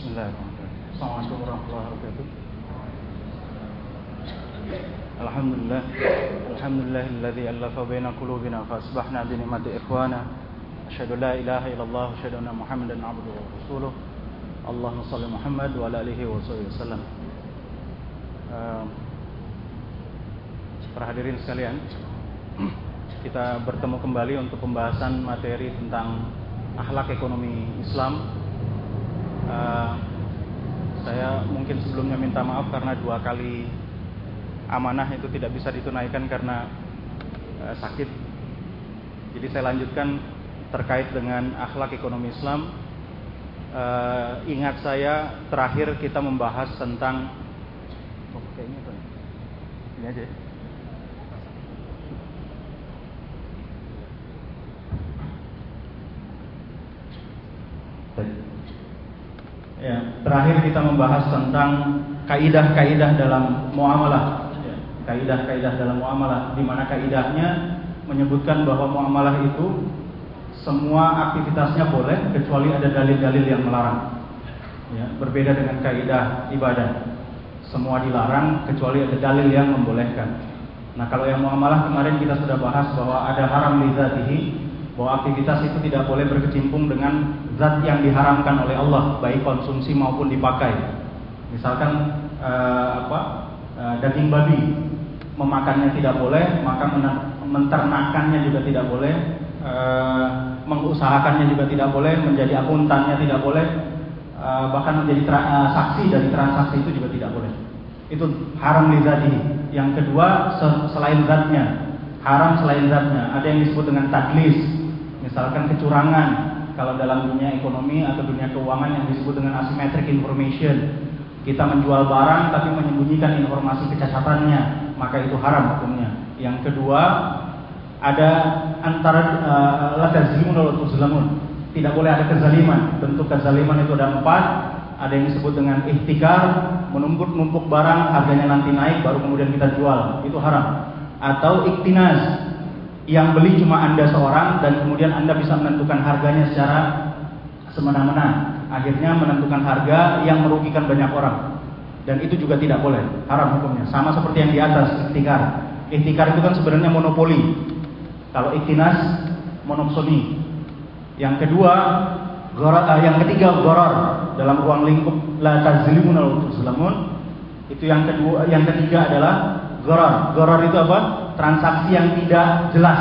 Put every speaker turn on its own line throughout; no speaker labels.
Assalamualaikum warahmatullahi wabarakatuh. Muhammadan abduhu wa rasuluh. Allahumma shalli Muhammad wa ala alihi wa sahbihi wasallam. Uh, para hadirin sekalian, kita bertemu kembali untuk pembahasan materi tentang akhlak ekonomi Islam. Uh, saya mungkin sebelumnya minta maaf karena dua kali amanah itu tidak bisa ditunaikan karena uh, sakit. Jadi saya lanjutkan terkait dengan akhlak ekonomi Islam. Uh, ingat saya terakhir kita membahas tentang oh, kayaknya apa? Ini aja. Ya. Ya, terakhir kita membahas tentang kaidah-kaidah dalam muamalah. Ya, kaidah-kaidah dalam muamalah di mana kaidahnya menyebutkan bahwa muamalah itu semua aktivitasnya boleh kecuali ada dalil-dalil yang melarang. Ya, berbeda dengan kaidah ibadah. Semua dilarang kecuali ada dalil yang membolehkan. Nah, kalau yang muamalah kemarin kita sudah bahas bahwa ada haram lizatihi bahwa aktivitas itu tidak boleh berkecimpung dengan zat yang diharamkan oleh Allah baik konsumsi maupun dipakai. Misalkan uh, apa uh, daging babi memakannya tidak boleh maka menternakannya juga tidak boleh uh, mengusahakannya juga tidak boleh menjadi akuntannya tidak boleh uh, bahkan menjadi uh, saksi dari transaksi itu juga tidak boleh. Itu haram lizadi yang kedua selain zatnya haram selain zatnya. Ada yang disebut dengan tadlis Misalkan kecurangan kalau dalam dunia ekonomi atau dunia keuangan yang disebut dengan asymmetric information. Kita menjual barang tapi menyembunyikan informasi kecacatannya, maka itu haram hukumnya. Yang kedua, ada antara uh, la tazlimun Tidak boleh ada kezaliman. Bentuk kezaliman itu ada empat. Ada yang disebut dengan ihtikar, menumpuk-numpuk barang, harganya nanti naik, baru kemudian kita jual. Itu haram. Atau iktinas, yang beli cuma Anda seorang dan kemudian Anda bisa menentukan harganya secara semena-mena. Akhirnya menentukan harga yang merugikan banyak orang. Dan itu juga tidak boleh, haram hukumnya. Sama seperti yang di atas, ikhtikar. Ikhtikar itu kan sebenarnya monopoli. Kalau ikhtinas, monopsoni. Yang kedua, goror, uh, yang ketiga goror dalam ruang lingkup la tazlimun Itu yang kedua, yang ketiga adalah goror. Goror itu apa? Transaksi yang tidak jelas.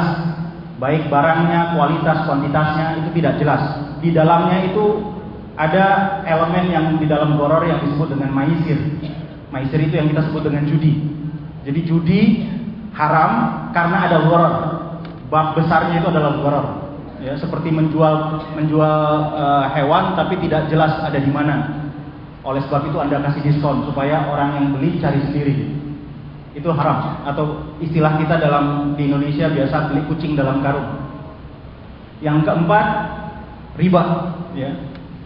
Baik barangnya, kualitas, kuantitasnya itu tidak jelas. Di dalamnya itu ada elemen yang di dalam goror yang disebut dengan maisir. Maisir itu yang kita sebut dengan judi. Jadi judi haram karena ada goror. Bab besarnya itu adalah goror. Ya, seperti menjual menjual uh, hewan tapi tidak jelas ada di mana. Oleh sebab itu Anda kasih diskon supaya orang yang beli cari sendiri itu haram atau istilah kita dalam di Indonesia biasa beli kucing dalam karung. Yang keempat riba, ya.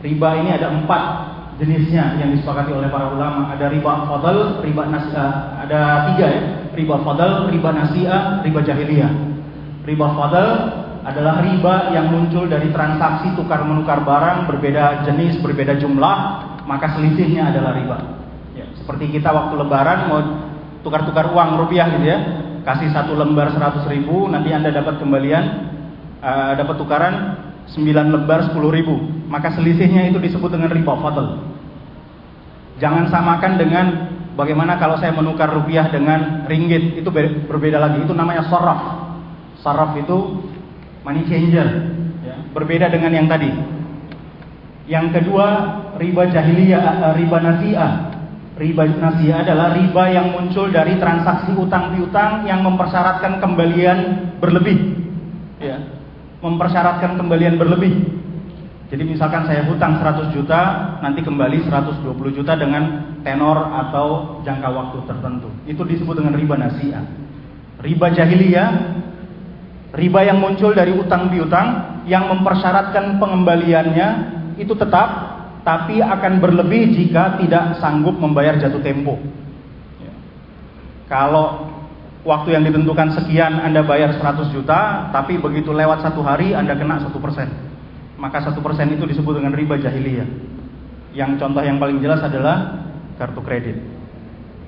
Riba ini ada empat jenisnya yang disepakati oleh para ulama. Ada riba fadl, riba nasiah, ada tiga ya. Riba fadl, riba nasiah, riba jahiliyah. Riba fadl adalah riba yang muncul dari transaksi tukar menukar barang berbeda jenis, berbeda jumlah, maka selisihnya adalah riba. Ya, seperti kita waktu lebaran mau tukar-tukar uang rupiah gitu ya. Kasih satu lembar 100 ribu nanti anda dapat kembalian uh, dapat tukaran 9 lembar 10 ribu. Maka selisihnya itu disebut dengan riba fadl jangan samakan dengan bagaimana kalau saya menukar rupiah dengan ringgit itu berbeda lagi. Itu namanya saraf saraf itu money changer ya. berbeda dengan yang tadi. Yang kedua riba jahiliyah eh, riba nasiah Riba nasiah adalah riba yang muncul dari transaksi utang piutang yang mempersyaratkan kembalian berlebih. Ya. Mempersyaratkan kembalian berlebih. Jadi misalkan saya hutang 100 juta, nanti kembali 120 juta dengan tenor atau jangka waktu tertentu. Itu disebut dengan riba nasiah. Riba jahiliyah, riba yang muncul dari utang piutang yang mempersyaratkan pengembaliannya itu tetap tapi akan berlebih jika tidak sanggup membayar jatuh tempo. Ya. Kalau waktu yang ditentukan sekian Anda bayar 100 juta, tapi begitu lewat satu hari Anda kena satu persen, maka satu persen itu disebut dengan riba jahiliyah. Yang contoh yang paling jelas adalah kartu kredit.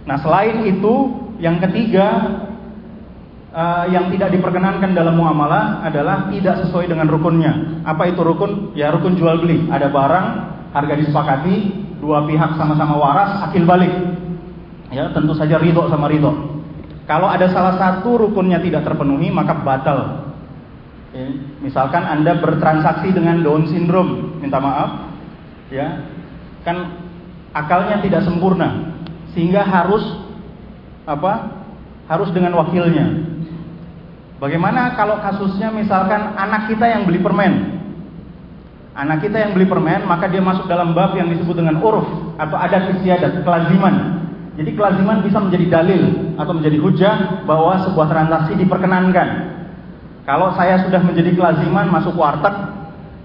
Nah, selain itu, yang ketiga uh, yang tidak diperkenankan dalam muamalah adalah tidak sesuai dengan rukunnya. Apa itu rukun? Ya rukun jual beli. Ada barang, harga disepakati, dua pihak sama-sama waras, akil balik. Ya, tentu saja ridho sama ridho. Kalau ada salah satu rukunnya tidak terpenuhi, maka batal. Ya, misalkan Anda bertransaksi dengan Down syndrome, minta maaf, ya, kan akalnya tidak sempurna sehingga harus apa harus dengan wakilnya bagaimana kalau kasusnya misalkan anak kita yang beli permen anak kita yang beli permen maka dia masuk dalam bab yang disebut dengan uruf atau adat istiadat kelaziman. Jadi kelaziman bisa menjadi dalil atau menjadi hujah bahwa sebuah transaksi diperkenankan. Kalau saya sudah menjadi kelaziman masuk warteg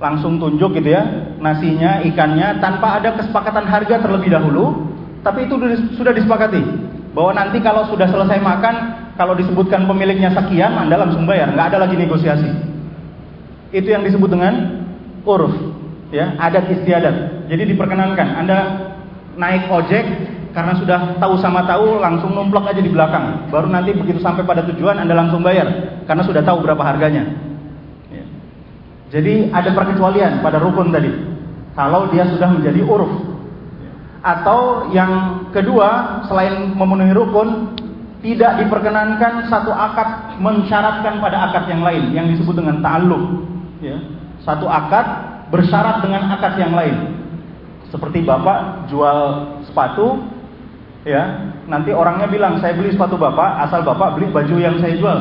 langsung tunjuk gitu ya nasinya ikannya tanpa ada kesepakatan harga terlebih dahulu tapi itu sudah disepakati. Bahwa nanti kalau sudah selesai makan kalau disebutkan pemiliknya sekian anda langsung bayar nggak ada lagi negosiasi. Itu yang disebut dengan uruf ya ada istiadat jadi diperkenankan anda naik ojek karena sudah tahu sama tahu langsung numplok aja di belakang baru nanti begitu sampai pada tujuan anda langsung bayar karena sudah tahu berapa harganya jadi ada perkecualian pada rukun tadi. Kalau dia sudah menjadi uruf. Atau yang kedua, selain memenuhi rukun, tidak diperkenankan satu akad mensyaratkan pada akad yang lain yang disebut dengan ta'alluq. Ya. Satu akad bersyarat dengan akad yang lain. Seperti Bapak jual sepatu, ya, nanti orangnya bilang saya beli sepatu Bapak, asal Bapak beli baju yang saya jual.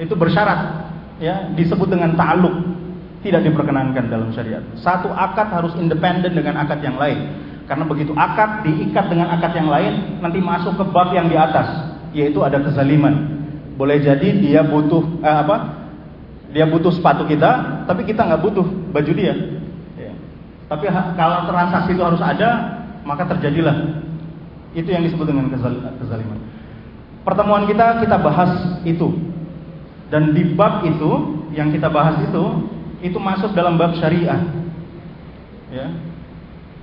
Itu bersyarat ya disebut dengan ta'aluk tidak diperkenankan dalam syariat. Satu akad harus independen dengan akad yang lain. Karena begitu akad diikat dengan akad yang lain, nanti masuk ke bab yang di atas, yaitu ada kezaliman. Boleh jadi dia butuh eh, apa? Dia butuh sepatu kita, tapi kita nggak butuh baju dia. Ya. Tapi kalau transaksi itu harus ada, maka terjadilah. Itu yang disebut dengan kezaliman. Pertemuan kita kita bahas itu dan di bab itu yang kita bahas itu itu masuk dalam bab syariah. Ya.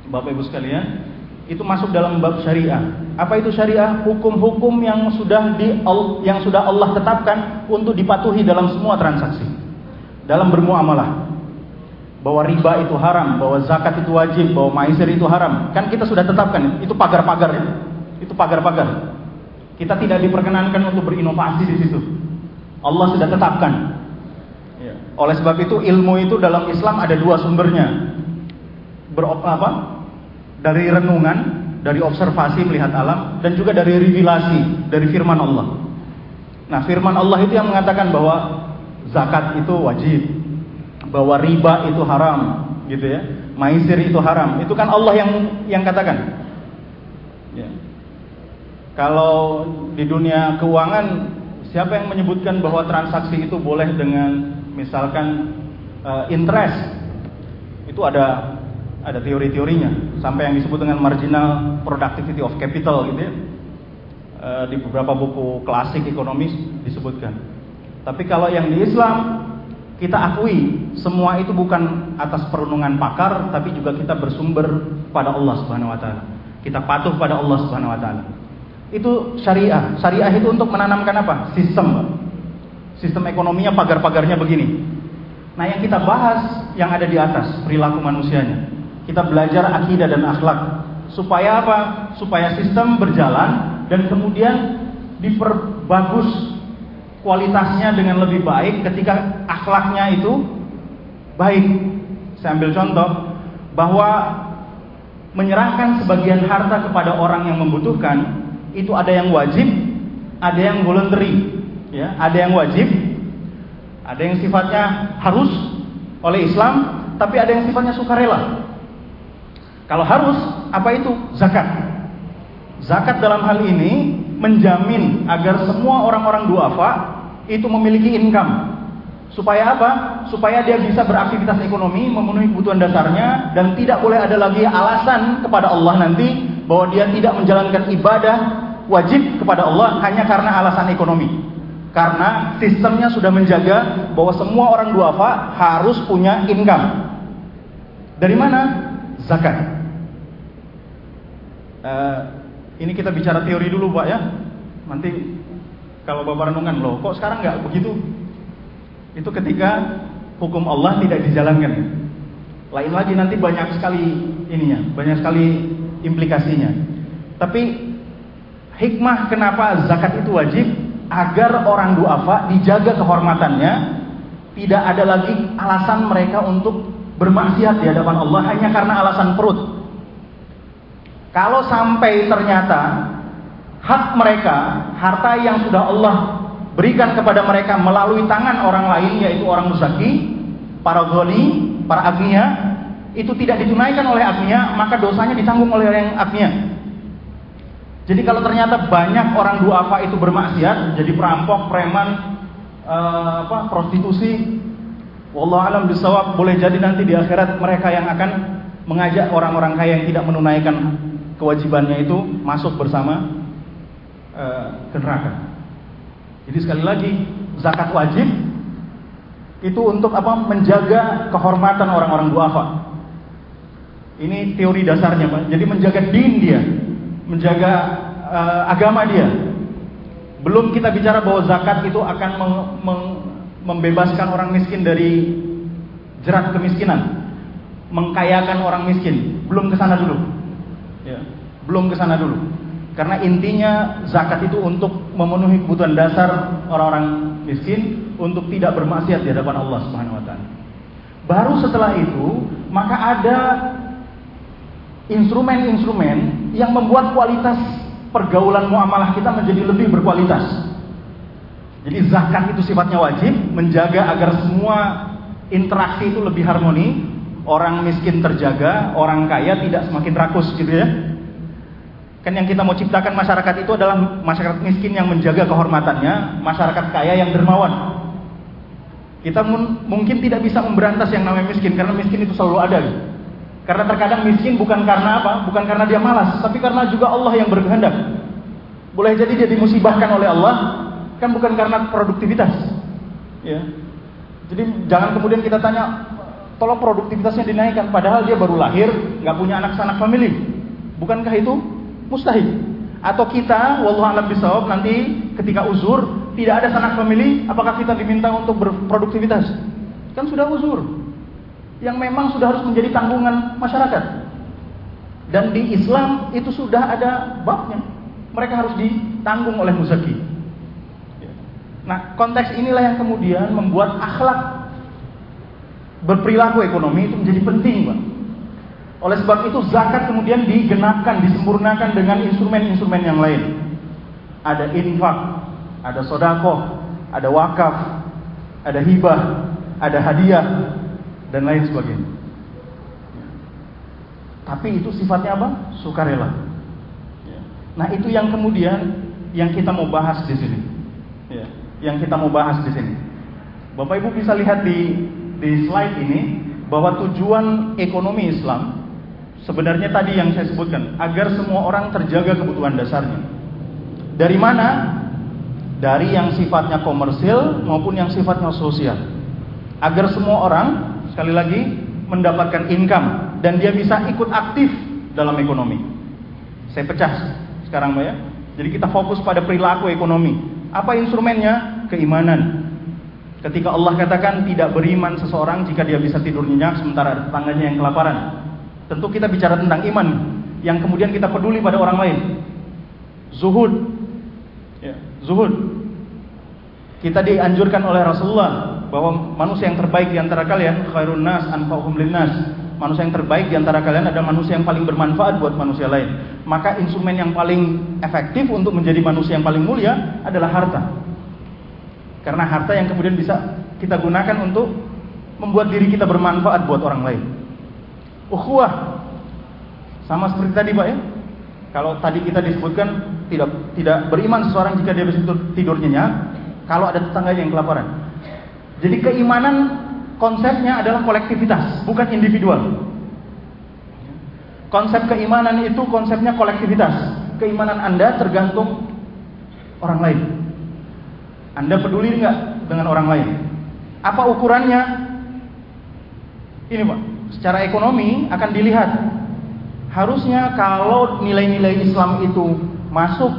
Bapak Ibu sekalian, itu masuk dalam bab syariah. Apa itu syariah? Hukum-hukum yang sudah di yang sudah Allah tetapkan untuk dipatuhi dalam semua transaksi. Dalam bermuamalah. Bahwa riba itu haram, bahwa zakat itu wajib, bahwa maisir itu haram. Kan kita sudah tetapkan, itu pagar-pagar ya. Itu pagar-pagar. Kita tidak diperkenankan untuk berinovasi di situ. Allah sudah tetapkan. Ya. Oleh sebab itu ilmu itu dalam Islam ada dua sumbernya. Ber apa? Dari renungan, dari observasi melihat alam dan juga dari revelasi dari firman Allah. Nah, firman Allah itu yang mengatakan bahwa zakat itu wajib, bahwa riba itu haram, gitu ya. Maisir itu haram. Itu kan Allah yang yang katakan. Ya. Kalau di dunia keuangan Siapa yang menyebutkan bahwa transaksi itu boleh dengan misalkan uh, interest? Itu ada ada teori-teorinya sampai yang disebut dengan marginal productivity of capital gitu ya. Uh, di beberapa buku klasik ekonomis disebutkan. Tapi kalau yang di Islam kita akui semua itu bukan atas perundungan pakar tapi juga kita bersumber pada Allah Subhanahu wa taala. Kita patuh pada Allah Subhanahu wa taala. Itu syariah. Syariah itu untuk menanamkan apa? Sistem. Sistem ekonominya pagar-pagarnya begini. Nah, yang kita bahas yang ada di atas perilaku manusianya. Kita belajar akidah dan akhlak. Supaya apa? Supaya sistem berjalan dan kemudian diperbagus kualitasnya dengan lebih baik ketika akhlaknya itu baik. Saya ambil contoh bahwa menyerahkan sebagian harta kepada orang yang membutuhkan itu ada yang wajib, ada yang voluntary, ya, ada yang wajib, ada yang sifatnya harus oleh Islam, tapi ada yang sifatnya sukarela. Kalau harus, apa itu? Zakat. Zakat dalam hal ini menjamin agar semua orang-orang duafa itu memiliki income. Supaya apa? Supaya dia bisa beraktivitas ekonomi, memenuhi kebutuhan dasarnya dan tidak boleh ada lagi alasan kepada Allah nanti bahwa dia tidak menjalankan ibadah wajib kepada Allah hanya karena alasan ekonomi. Karena sistemnya sudah menjaga bahwa semua orang duafa harus punya income. Dari mana? Zakat. Uh, ini kita bicara teori dulu Pak ya. Nanti kalau Bapak renungan loh, kok sekarang nggak begitu? Itu ketika hukum Allah tidak dijalankan. Lain lagi nanti banyak sekali ininya, banyak sekali implikasinya. Tapi hikmah kenapa zakat itu wajib agar orang duafa dijaga kehormatannya, tidak ada lagi alasan mereka untuk bermaksiat di hadapan Allah hanya karena alasan perut. Kalau sampai ternyata hak mereka, harta yang sudah Allah berikan kepada mereka melalui tangan orang lain yaitu orang musaki, para goni, para agnia, itu tidak ditunaikan oleh agnia, maka dosanya ditanggung oleh yang agnia. Jadi kalau ternyata banyak orang duafa itu bermaksiat, jadi perampok, preman, uh, apa, prostitusi, wallah alam bisawab boleh jadi nanti di akhirat mereka yang akan mengajak orang-orang kaya yang tidak menunaikan kewajibannya itu masuk bersama uh, ke neraka. Jadi sekali lagi zakat wajib itu untuk apa? Menjaga kehormatan orang-orang duafa. Ini teori dasarnya, Pak. Jadi menjaga din dia, menjaga uh, agama dia. Belum kita bicara bahwa zakat itu akan meng, meng, membebaskan orang miskin dari jerat kemiskinan, mengkayakan orang miskin. Belum ke sana dulu. Ya, belum ke sana dulu. Karena intinya zakat itu untuk memenuhi kebutuhan dasar orang-orang miskin untuk tidak bermaksiat di hadapan Allah Subhanahu wa taala. Baru setelah itu, maka ada instrumen-instrumen yang membuat kualitas pergaulan muamalah kita menjadi lebih berkualitas. Jadi zakat itu sifatnya wajib, menjaga agar semua interaksi itu lebih harmoni, orang miskin terjaga, orang kaya tidak semakin rakus gitu ya. Kan yang kita mau ciptakan masyarakat itu adalah masyarakat miskin yang menjaga kehormatannya, masyarakat kaya yang dermawan. Kita mungkin tidak bisa memberantas yang namanya miskin karena miskin itu selalu ada. Gitu. Karena terkadang miskin bukan karena apa? Bukan karena dia malas, tapi karena juga Allah yang berkehendak. Boleh jadi dia dimusibahkan oleh Allah, kan bukan karena produktivitas. Ya. Jadi jangan kemudian kita tanya, tolong produktivitasnya dinaikkan. Padahal dia baru lahir nggak punya anak sanak family. Bukankah itu mustahil? Atau kita wallahu alam bisawab nanti ketika uzur tidak ada sanak family apakah kita diminta untuk berproduktivitas? Kan sudah uzur. Yang memang sudah harus menjadi tanggungan masyarakat. Dan di Islam itu sudah ada babnya. Mereka harus ditanggung oleh muzaki. Nah konteks inilah yang kemudian membuat akhlak berperilaku ekonomi itu menjadi penting, Pak. Oleh sebab itu zakat kemudian digenapkan, disempurnakan dengan instrumen-instrumen yang lain. Ada infak, ada sodako, ada wakaf, ada hibah, ada hadiah, dan lain sebagainya. Tapi itu sifatnya apa? Sukarela. Nah itu yang kemudian yang kita mau bahas di sini. Ya, yang kita mau bahas di sini. Bapak Ibu bisa lihat di di slide ini bahwa tujuan ekonomi Islam sebenarnya tadi yang saya sebutkan agar semua orang terjaga kebutuhan dasarnya. Dari mana? Dari yang sifatnya komersil maupun yang sifatnya sosial. Agar semua orang sekali lagi mendapatkan income dan dia bisa ikut aktif dalam ekonomi. Saya pecah sekarang Mbak ya. Jadi kita fokus pada perilaku ekonomi. Apa instrumennya? Keimanan, Ketika Allah katakan tidak beriman seseorang jika dia bisa tidur nyenyak sementara tetangganya yang kelaparan. Tentu kita bicara tentang iman yang kemudian kita peduli pada orang lain. Zuhud. Ya, zuhud. Kita dianjurkan oleh Rasulullah bahwa manusia yang terbaik di antara kalian khairun nas anfa'uhum linnas. Manusia yang terbaik di antara kalian adalah manusia yang paling bermanfaat buat manusia lain. Maka instrumen yang paling efektif untuk menjadi manusia yang paling mulia adalah harta. Karena harta yang kemudian bisa kita gunakan untuk membuat diri kita bermanfaat buat orang lain. Ukhuwah. Sama seperti tadi Pak ya. Kalau tadi kita disebutkan tidak tidak beriman seseorang jika dia bisa tidur nyenyak, kalau ada tetangga yang kelaparan. Jadi keimanan konsepnya adalah kolektivitas, bukan individual. Konsep keimanan itu konsepnya kolektivitas. Keimanan Anda tergantung orang lain. Anda peduli nggak dengan orang lain? Apa ukurannya? Ini pak, secara ekonomi akan dilihat Harusnya kalau nilai-nilai Islam itu masuk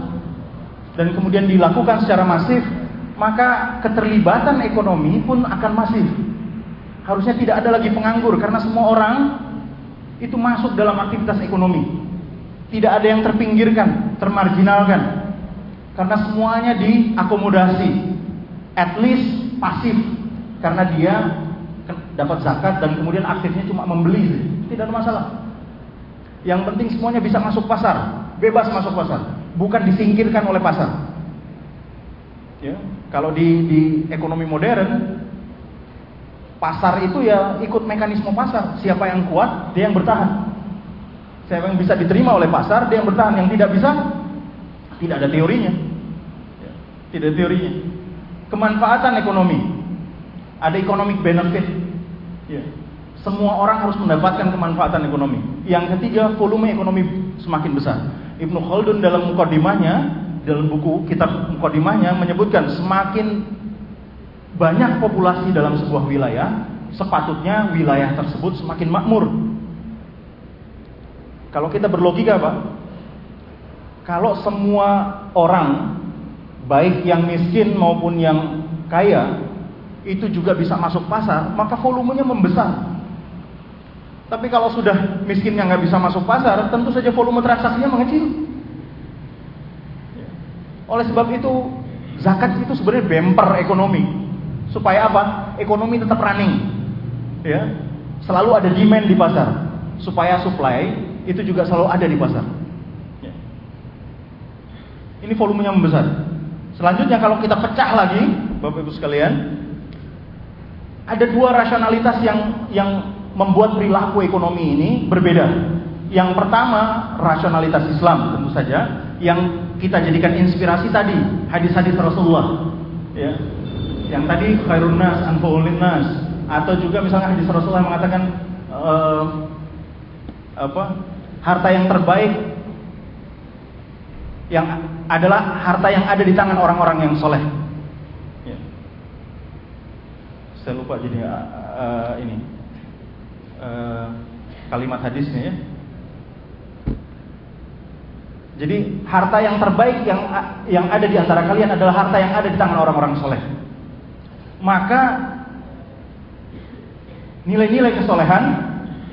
dan kemudian dilakukan secara masif, maka keterlibatan ekonomi pun akan masif. Harusnya tidak ada lagi penganggur karena semua orang itu masuk dalam aktivitas ekonomi. Tidak ada yang terpinggirkan, termarginalkan. Karena semuanya diakomodasi. At least pasif karena dia dapat zakat dan kemudian aktifnya cuma membeli, tidak ada masalah. Yang penting semuanya bisa masuk pasar, bebas masuk pasar, bukan disingkirkan oleh pasar. Ya, kalau di, di ekonomi modern, pasar itu ya ikut mekanisme pasar. Siapa yang kuat, dia yang bertahan. Siapa yang bisa diterima oleh pasar, dia yang bertahan. Yang tidak bisa, tidak ada teorinya. Ya, tidak ada teorinya. Kemanfaatan ekonomi, ada economic benefit. Ya. Semua orang harus mendapatkan kemanfaatan ekonomi. Yang ketiga, volume ekonomi semakin besar. Ibnu Khaldun dalam mukadimahnya, dalam buku kitab mukadimahnya menyebutkan semakin banyak populasi dalam sebuah wilayah, sepatutnya wilayah tersebut semakin makmur. Kalau kita berlogika, Pak, kalau semua orang baik yang miskin maupun yang kaya itu juga bisa masuk pasar, maka volumenya membesar. Tapi kalau sudah miskin yang nggak bisa masuk pasar, tentu saja volume transaksinya mengecil. Oleh sebab itu, zakat itu sebenarnya bumper ekonomi. Supaya apa? Ekonomi tetap running. Ya. Selalu ada demand di pasar. Supaya supply itu juga selalu ada di pasar. Ini volumenya membesar. Selanjutnya kalau kita pecah lagi, Bapak Ibu sekalian, ada dua rasionalitas yang yang membuat perilaku ekonomi ini berbeda. Yang pertama, rasionalitas Islam tentu saja yang kita jadikan inspirasi tadi, hadis-hadis Rasulullah. Ya. Yang tadi khairun nas nas atau juga misalnya hadis Rasulullah mengatakan uh, apa? harta yang terbaik yang adalah harta yang ada di tangan orang-orang yang soleh. Ya. Saya lupa jadi uh, ini uh, kalimat hadisnya ya. Jadi harta yang terbaik yang yang ada di antara kalian adalah harta yang ada di tangan orang-orang soleh. Maka nilai-nilai kesolehan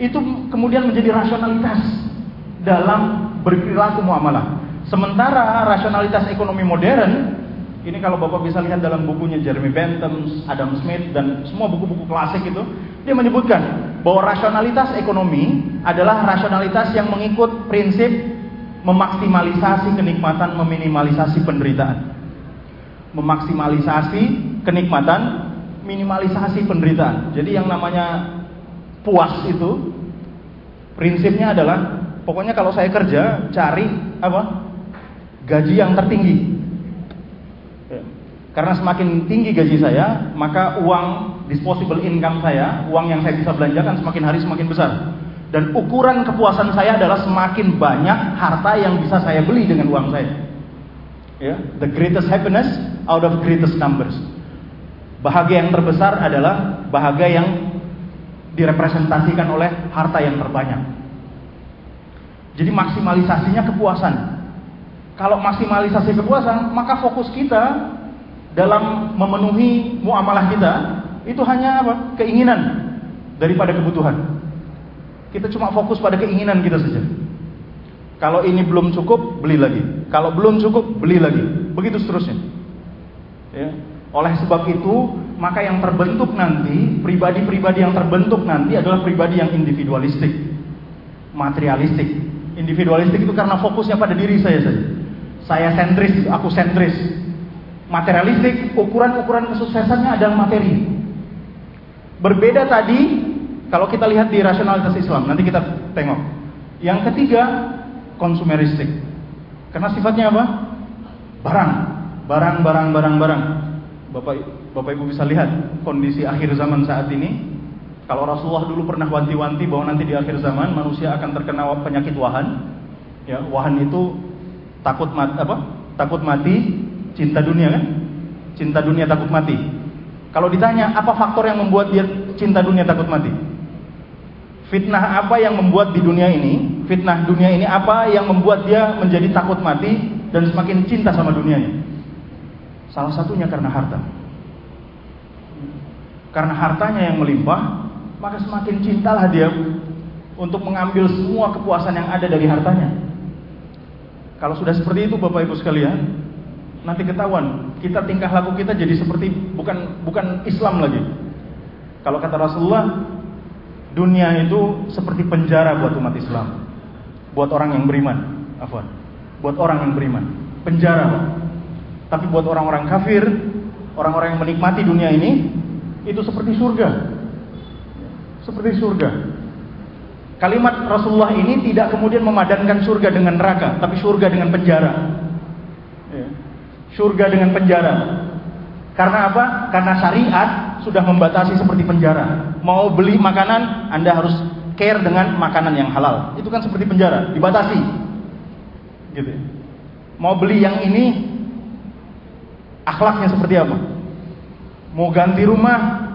itu kemudian menjadi rasionalitas dalam berperilaku muamalah. Sementara rasionalitas ekonomi modern ini kalau Bapak bisa lihat dalam bukunya Jeremy Bentham, Adam Smith dan semua buku-buku klasik itu, dia menyebutkan bahwa rasionalitas ekonomi adalah rasionalitas yang mengikut prinsip memaksimalisasi kenikmatan, meminimalisasi penderitaan. Memaksimalisasi kenikmatan, minimalisasi penderitaan. Jadi yang namanya puas itu prinsipnya adalah pokoknya kalau saya kerja cari apa? Gaji yang tertinggi karena semakin tinggi gaji saya, maka uang disposable income saya, uang yang saya bisa belanjakan semakin hari semakin besar. Dan ukuran kepuasan saya adalah semakin banyak harta yang bisa saya beli dengan uang saya. Ya, the greatest happiness out of greatest numbers. Bahagia yang terbesar adalah bahagia yang direpresentasikan oleh harta yang terbanyak. Jadi maksimalisasinya kepuasan. Kalau maksimalisasi kepuasan, maka fokus kita dalam memenuhi muamalah kita itu hanya apa? keinginan daripada kebutuhan. Kita cuma fokus pada keinginan kita saja. Kalau ini belum cukup, beli lagi. Kalau belum cukup, beli lagi. Begitu seterusnya. Ya. Oleh sebab itu, maka yang terbentuk nanti, pribadi-pribadi yang terbentuk nanti adalah pribadi yang individualistik, materialistik. Individualistik itu karena fokusnya pada diri saya saja. Saya sentris, aku sentris materialistik, ukuran-ukuran kesuksesannya adalah materi. Berbeda tadi kalau kita lihat di rasionalitas Islam, nanti kita tengok. Yang ketiga, konsumeristik. Karena sifatnya apa? Barang, barang, barang, barang, barang. Bapak Bapak Ibu bisa lihat kondisi akhir zaman saat ini. Kalau Rasulullah dulu pernah wanti-wanti bahwa nanti di akhir zaman manusia akan terkena penyakit wahan. Ya, wahan itu takut mati apa? Takut mati, Cinta dunia kan? Cinta dunia takut mati. Kalau ditanya apa faktor yang membuat dia cinta dunia takut mati? Fitnah apa yang membuat di dunia ini fitnah dunia ini apa yang membuat dia menjadi takut mati dan semakin cinta sama dunianya? Salah satunya karena harta. Karena hartanya yang melimpah, maka semakin cintalah dia untuk mengambil semua kepuasan yang ada dari hartanya. Kalau sudah seperti itu Bapak Ibu sekalian, nanti ketahuan kita tingkah laku kita jadi seperti bukan bukan Islam lagi. Kalau kata Rasulullah, dunia itu seperti penjara buat umat Islam. Buat orang yang beriman, afwan. Buat orang yang beriman, penjara. Tapi buat orang-orang kafir, orang-orang yang menikmati dunia ini, itu seperti surga. Seperti surga. Kalimat Rasulullah ini tidak kemudian memadankan surga dengan neraka, tapi surga dengan penjara. Ya. Surga dengan penjara. Karena apa? Karena syariat sudah membatasi seperti penjara. Mau beli makanan, Anda harus care dengan makanan yang halal. Itu kan seperti penjara, dibatasi. Gitu. Mau beli yang ini akhlaknya seperti apa? Mau ganti rumah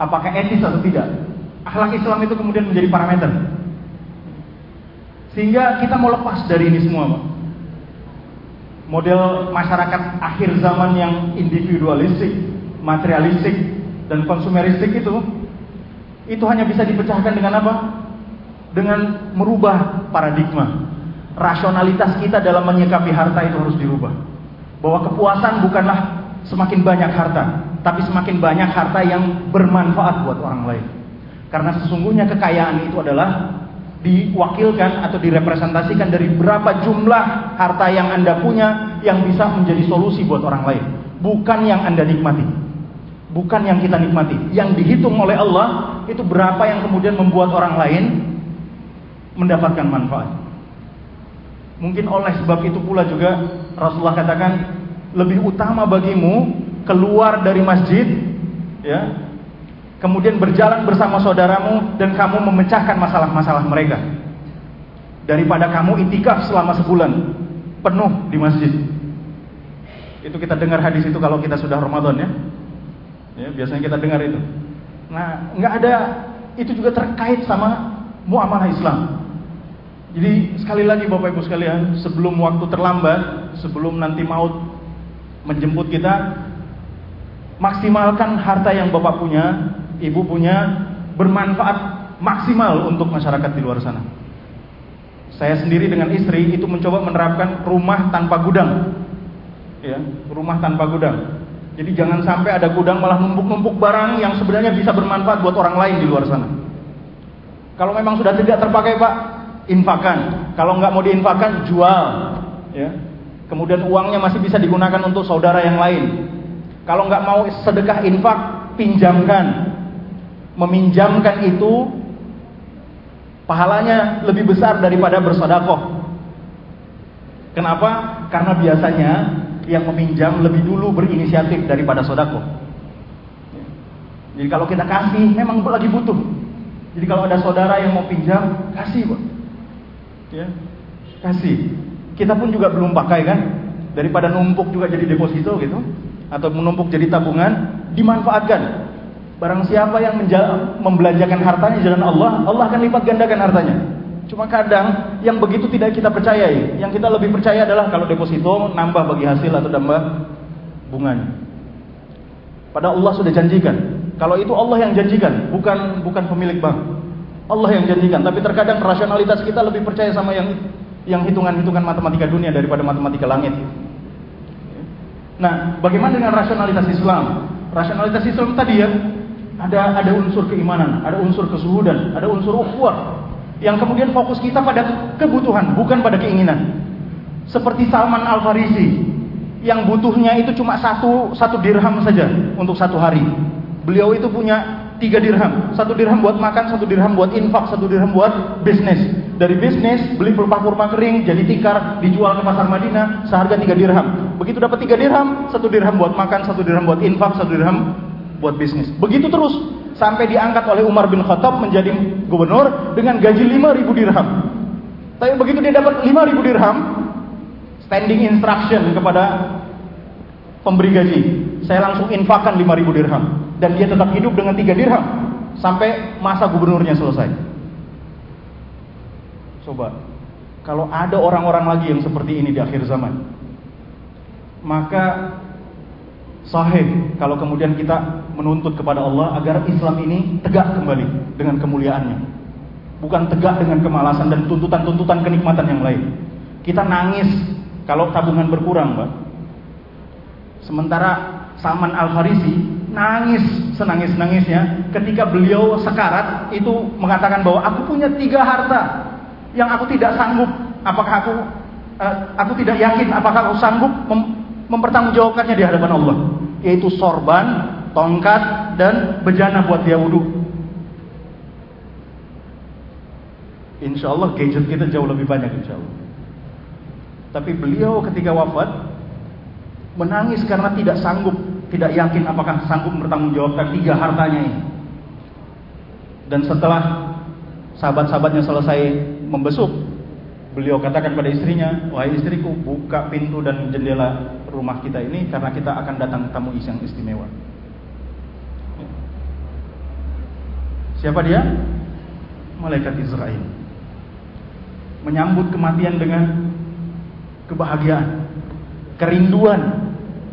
apakah etis atau tidak? Akhlak Islam itu kemudian menjadi parameter. Sehingga kita mau lepas dari ini semua, Pak. Model masyarakat akhir zaman yang individualistik, materialistik, dan konsumeristik itu itu hanya bisa dipecahkan dengan apa? Dengan merubah paradigma. Rasionalitas kita dalam menyikapi harta itu harus dirubah. Bahwa kepuasan bukanlah semakin banyak harta, tapi semakin banyak harta yang bermanfaat buat orang lain. Karena sesungguhnya kekayaan itu adalah diwakilkan atau direpresentasikan dari berapa jumlah harta yang Anda punya yang bisa menjadi solusi buat orang lain, bukan yang Anda nikmati bukan yang kita nikmati. Yang dihitung oleh Allah itu berapa yang kemudian membuat orang lain mendapatkan manfaat. Mungkin oleh sebab itu pula juga Rasulullah katakan lebih utama bagimu keluar dari masjid ya kemudian berjalan bersama saudaramu dan kamu memecahkan masalah-masalah mereka daripada kamu itikaf selama sebulan penuh di masjid. Itu kita dengar hadis itu kalau kita sudah Ramadan ya. Ya, biasanya kita dengar itu. Nah, nggak ada itu juga terkait sama muamalah Islam. Jadi sekali lagi Bapak Ibu sekalian, sebelum waktu terlambat, sebelum nanti maut menjemput kita, maksimalkan harta yang Bapak punya, Ibu punya, bermanfaat maksimal untuk masyarakat di luar sana. Saya sendiri dengan istri itu mencoba menerapkan rumah tanpa gudang. Ya, rumah tanpa gudang. Jadi jangan sampai ada gudang malah numpuk-numpuk barang yang sebenarnya bisa bermanfaat buat orang lain di luar sana. Kalau memang sudah tidak terpakai Pak, infakan. Kalau nggak mau diinfakkan, jual. Ya. Kemudian uangnya masih bisa digunakan untuk saudara yang lain. Kalau nggak mau sedekah infak, pinjamkan. Meminjamkan itu pahalanya lebih besar daripada bersodakoh. Kenapa? Karena biasanya yang meminjam lebih dulu berinisiatif daripada sodako. Jadi kalau kita kasih, memang lagi butuh. Jadi kalau ada saudara yang mau pinjam, kasih, Pak. Ya, kasih. Kita pun juga belum pakai kan? Daripada numpuk juga jadi deposito gitu, atau menumpuk jadi tabungan, dimanfaatkan. Barang siapa yang membelanjakan hartanya jalan Allah, Allah akan lipat gandakan hartanya. Cuma kadang yang begitu tidak kita percayai. Yang kita lebih percaya adalah kalau deposito nambah bagi hasil atau nambah bunganya. Padahal Allah sudah janjikan. Kalau itu Allah yang janjikan, bukan bukan pemilik bank. Allah yang janjikan. Tapi terkadang rasionalitas kita lebih percaya sama yang yang hitungan-hitungan matematika dunia daripada matematika langit. Nah, bagaimana dengan rasionalitas Islam? Rasionalitas Islam tadi ya, ada ada unsur keimanan, ada unsur kesuhudan, ada unsur ukhuwah, yang kemudian fokus kita pada kebutuhan, bukan pada keinginan. Seperti Salman Al Farisi, yang butuhnya itu cuma satu satu dirham saja untuk satu hari. Beliau itu punya tiga dirham, satu dirham buat makan, satu dirham buat infak, satu dirham buat bisnis. Dari bisnis beli pelupa kurma kering, jadi tikar, dijual ke pasar Madinah seharga tiga dirham. Begitu dapat tiga dirham, satu dirham buat makan, satu dirham buat infak, satu dirham buat bisnis. Begitu terus sampai diangkat oleh Umar bin Khattab menjadi gubernur dengan gaji 5000 dirham. Tapi begitu dia dapat 5000 dirham, standing instruction kepada pemberi gaji, saya langsung infakkan 5000 dirham dan dia tetap hidup dengan 3 dirham sampai masa gubernurnya selesai. Coba, kalau ada orang-orang lagi yang seperti ini di akhir zaman, maka sahih kalau kemudian kita menuntut kepada Allah agar Islam ini tegak kembali dengan kemuliaannya. Bukan tegak dengan kemalasan dan tuntutan-tuntutan kenikmatan yang lain. Kita nangis kalau tabungan berkurang, Mbak. Sementara Salman Al-Farisi nangis senangis-nangisnya ketika beliau sekarat itu mengatakan bahwa aku punya tiga harta yang aku tidak sanggup apakah aku uh, aku tidak yakin apakah aku sanggup mem mempertanggungjawabkannya di hadapan Allah yaitu sorban, tongkat dan bejana buat dia wudhu. Insya Allah gadget kita jauh lebih banyak insya Allah. Tapi beliau ketika wafat menangis karena tidak sanggup tidak yakin apakah sanggup bertanggungjawabkan tiga hartanya ini. Dan setelah sahabat-sahabatnya selesai membesuk, beliau katakan pada istrinya, "Wahai istriku, buka pintu dan jendela rumah kita ini karena kita akan datang tamu yang istimewa." Siapa dia? Malaikat Israel. Menyambut kematian dengan kebahagiaan, kerinduan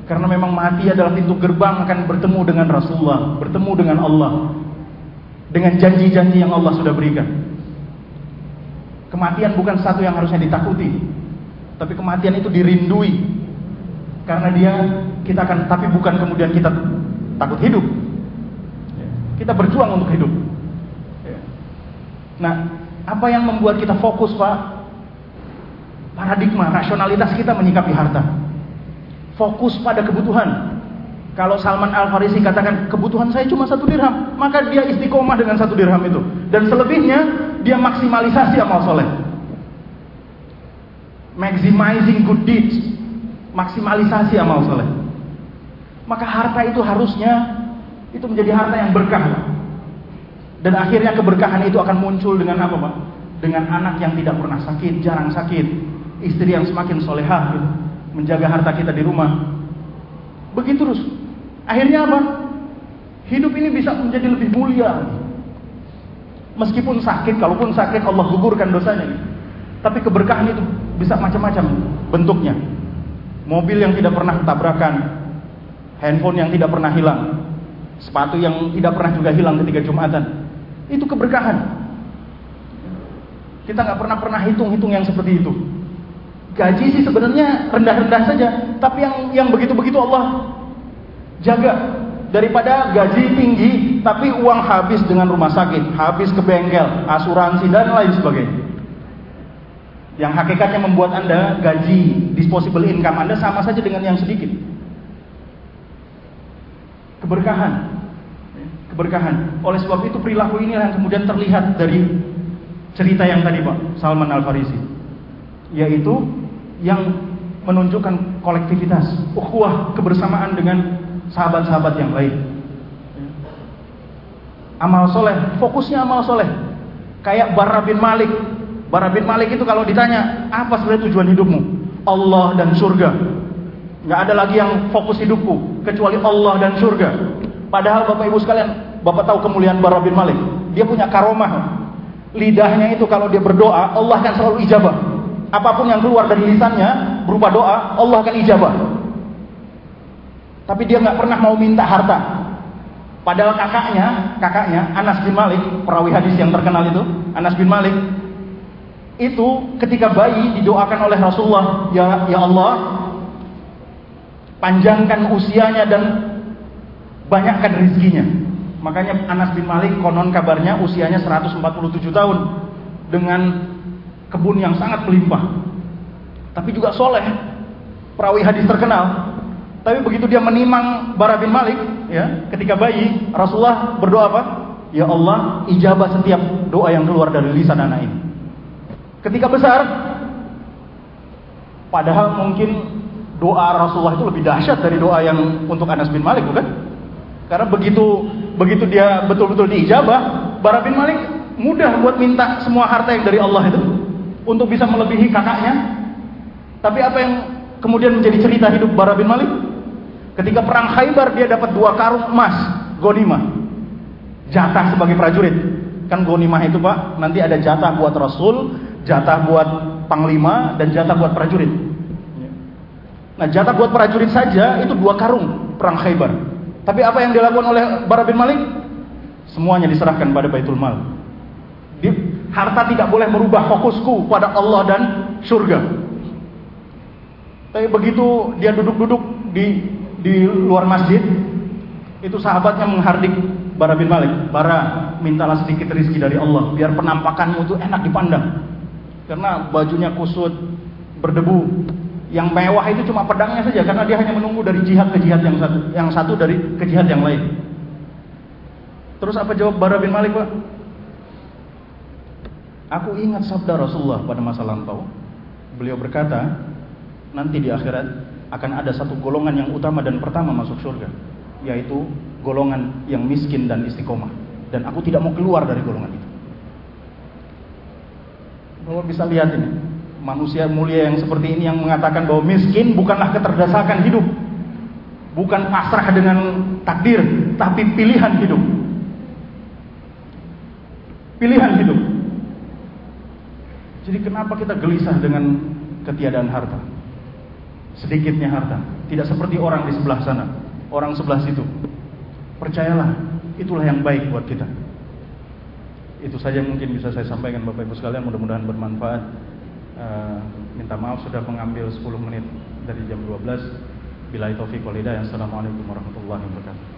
karena memang mati adalah pintu gerbang akan bertemu dengan Rasulullah, bertemu dengan Allah. Dengan janji-janji yang Allah sudah berikan. Kematian bukan satu yang harusnya ditakuti. Tapi kematian itu dirindui. Karena dia kita akan tapi bukan kemudian kita takut hidup. Kita berjuang untuk hidup. Nah, apa yang membuat kita fokus, Pak? Paradigma rasionalitas kita menyikapi harta fokus pada kebutuhan. Kalau Salman Al Farisi katakan kebutuhan saya cuma satu dirham, maka dia istiqomah dengan satu dirham itu. Dan selebihnya dia maksimalisasi amal soleh. Maximizing good deeds, maksimalisasi amal soleh. Maka harta itu harusnya itu menjadi harta yang berkah. Dan akhirnya keberkahan itu akan muncul dengan apa, Pak? Dengan anak yang tidak pernah sakit, jarang sakit, istri yang semakin solehah, gitu menjaga harta kita di rumah. Begitu terus. Akhirnya apa? Hidup ini bisa menjadi lebih mulia. Meskipun sakit, kalaupun sakit Allah gugurkan dosanya. Tapi keberkahan itu bisa macam-macam bentuknya. Mobil yang tidak pernah tabrakan, handphone yang tidak pernah hilang, sepatu yang tidak pernah juga hilang ketika Jumatan. Itu keberkahan. Kita nggak pernah pernah hitung-hitung yang seperti itu. Gaji sih sebenarnya rendah-rendah saja, tapi yang yang begitu-begitu Allah jaga daripada gaji tinggi tapi uang habis dengan rumah sakit, habis ke bengkel, asuransi dan lain sebagainya. Yang hakikatnya membuat Anda gaji disposable income Anda sama saja dengan yang sedikit. Keberkahan. Keberkahan. Oleh sebab itu perilaku ini yang kemudian terlihat dari cerita yang tadi Pak Salman Al Farisi. Yaitu yang menunjukkan kolektivitas, ukhuwah, kebersamaan dengan sahabat-sahabat yang lain. Amal soleh, fokusnya amal soleh. Kayak Barra bin Malik. Barra bin Malik itu kalau ditanya, apa sebenarnya tujuan hidupmu? Allah dan surga. Gak ada lagi yang fokus hidupku, kecuali Allah dan surga. Padahal Bapak Ibu sekalian, Bapak tahu kemuliaan Barra bin Malik. Dia punya karomah. Lidahnya itu kalau dia berdoa, Allah akan selalu ijabah apa pun yang keluar dari lisannya berupa doa, Allah akan ijabah. Tapi dia nggak pernah mau minta harta. Padahal kakaknya, kakaknya Anas bin Malik, perawi hadis yang terkenal itu, Anas bin Malik, itu ketika bayi didoakan oleh Rasulullah, ya ya Allah, panjangkan usianya dan banyakkan rezekinya. Makanya Anas bin Malik konon kabarnya usianya 147 tahun dengan kebun yang sangat melimpah. Tapi juga soleh, perawi hadis terkenal. Tapi begitu dia menimang Bara bin Malik, ya, ketika bayi, Rasulullah berdoa apa? Ya Allah, ijabah setiap doa yang keluar dari lisan anak ini. Ketika besar, padahal mungkin doa Rasulullah itu lebih dahsyat dari doa yang untuk Anas bin Malik, bukan? Karena begitu begitu dia betul-betul diijabah, Bara bin Malik mudah buat minta semua harta yang dari Allah itu untuk bisa melebihi kakaknya. Tapi apa yang kemudian menjadi cerita hidup Bara bin Malik? Ketika perang Khaybar dia dapat dua karung emas, gonimah. Jatah sebagai prajurit. Kan gonimah itu Pak, nanti ada jatah buat Rasul, Jatah buat panglima dan jatah buat prajurit. Nah, jatah buat prajurit saja itu dua karung perang Khaybar. Tapi apa yang dilakukan oleh Bara bin Malik? Semuanya diserahkan pada Baitul Mal. Harta tidak boleh merubah fokusku pada Allah dan surga. Tapi begitu dia duduk-duduk di di luar masjid, itu sahabatnya menghardik Bara bin Malik. Bara, mintalah sedikit rezeki dari Allah, biar penampakanmu itu enak dipandang. Karena bajunya kusut, berdebu. Yang mewah itu cuma pedangnya saja, karena dia hanya menunggu dari jihad ke jihad yang satu, yang satu dari ke jihad yang lain. Terus apa jawab Bara bin Malik, Pak? Aku ingat sabda Rasulullah pada masa lampau. Beliau berkata, nanti di akhirat akan ada satu golongan yang utama dan pertama masuk surga, yaitu golongan yang miskin dan istiqomah. Dan aku tidak mau keluar dari golongan itu. Bapak bisa lihat ini, manusia mulia yang seperti ini yang mengatakan bahwa miskin bukanlah keterdesakan hidup, bukan pasrah dengan takdir, tapi pilihan hidup. Pilihan hidup. Jadi kenapa kita gelisah dengan ketiadaan harta? Sedikitnya harta, tidak seperti orang di sebelah sana, orang sebelah situ. Percayalah, itulah yang baik buat kita. Itu saja mungkin bisa saya sampaikan Bapak Ibu sekalian, mudah-mudahan bermanfaat. Uh, minta maaf sudah mengambil 10 menit dari jam 12. Bila itu walhidayah. Assalamualaikum warahmatullahi wabarakatuh.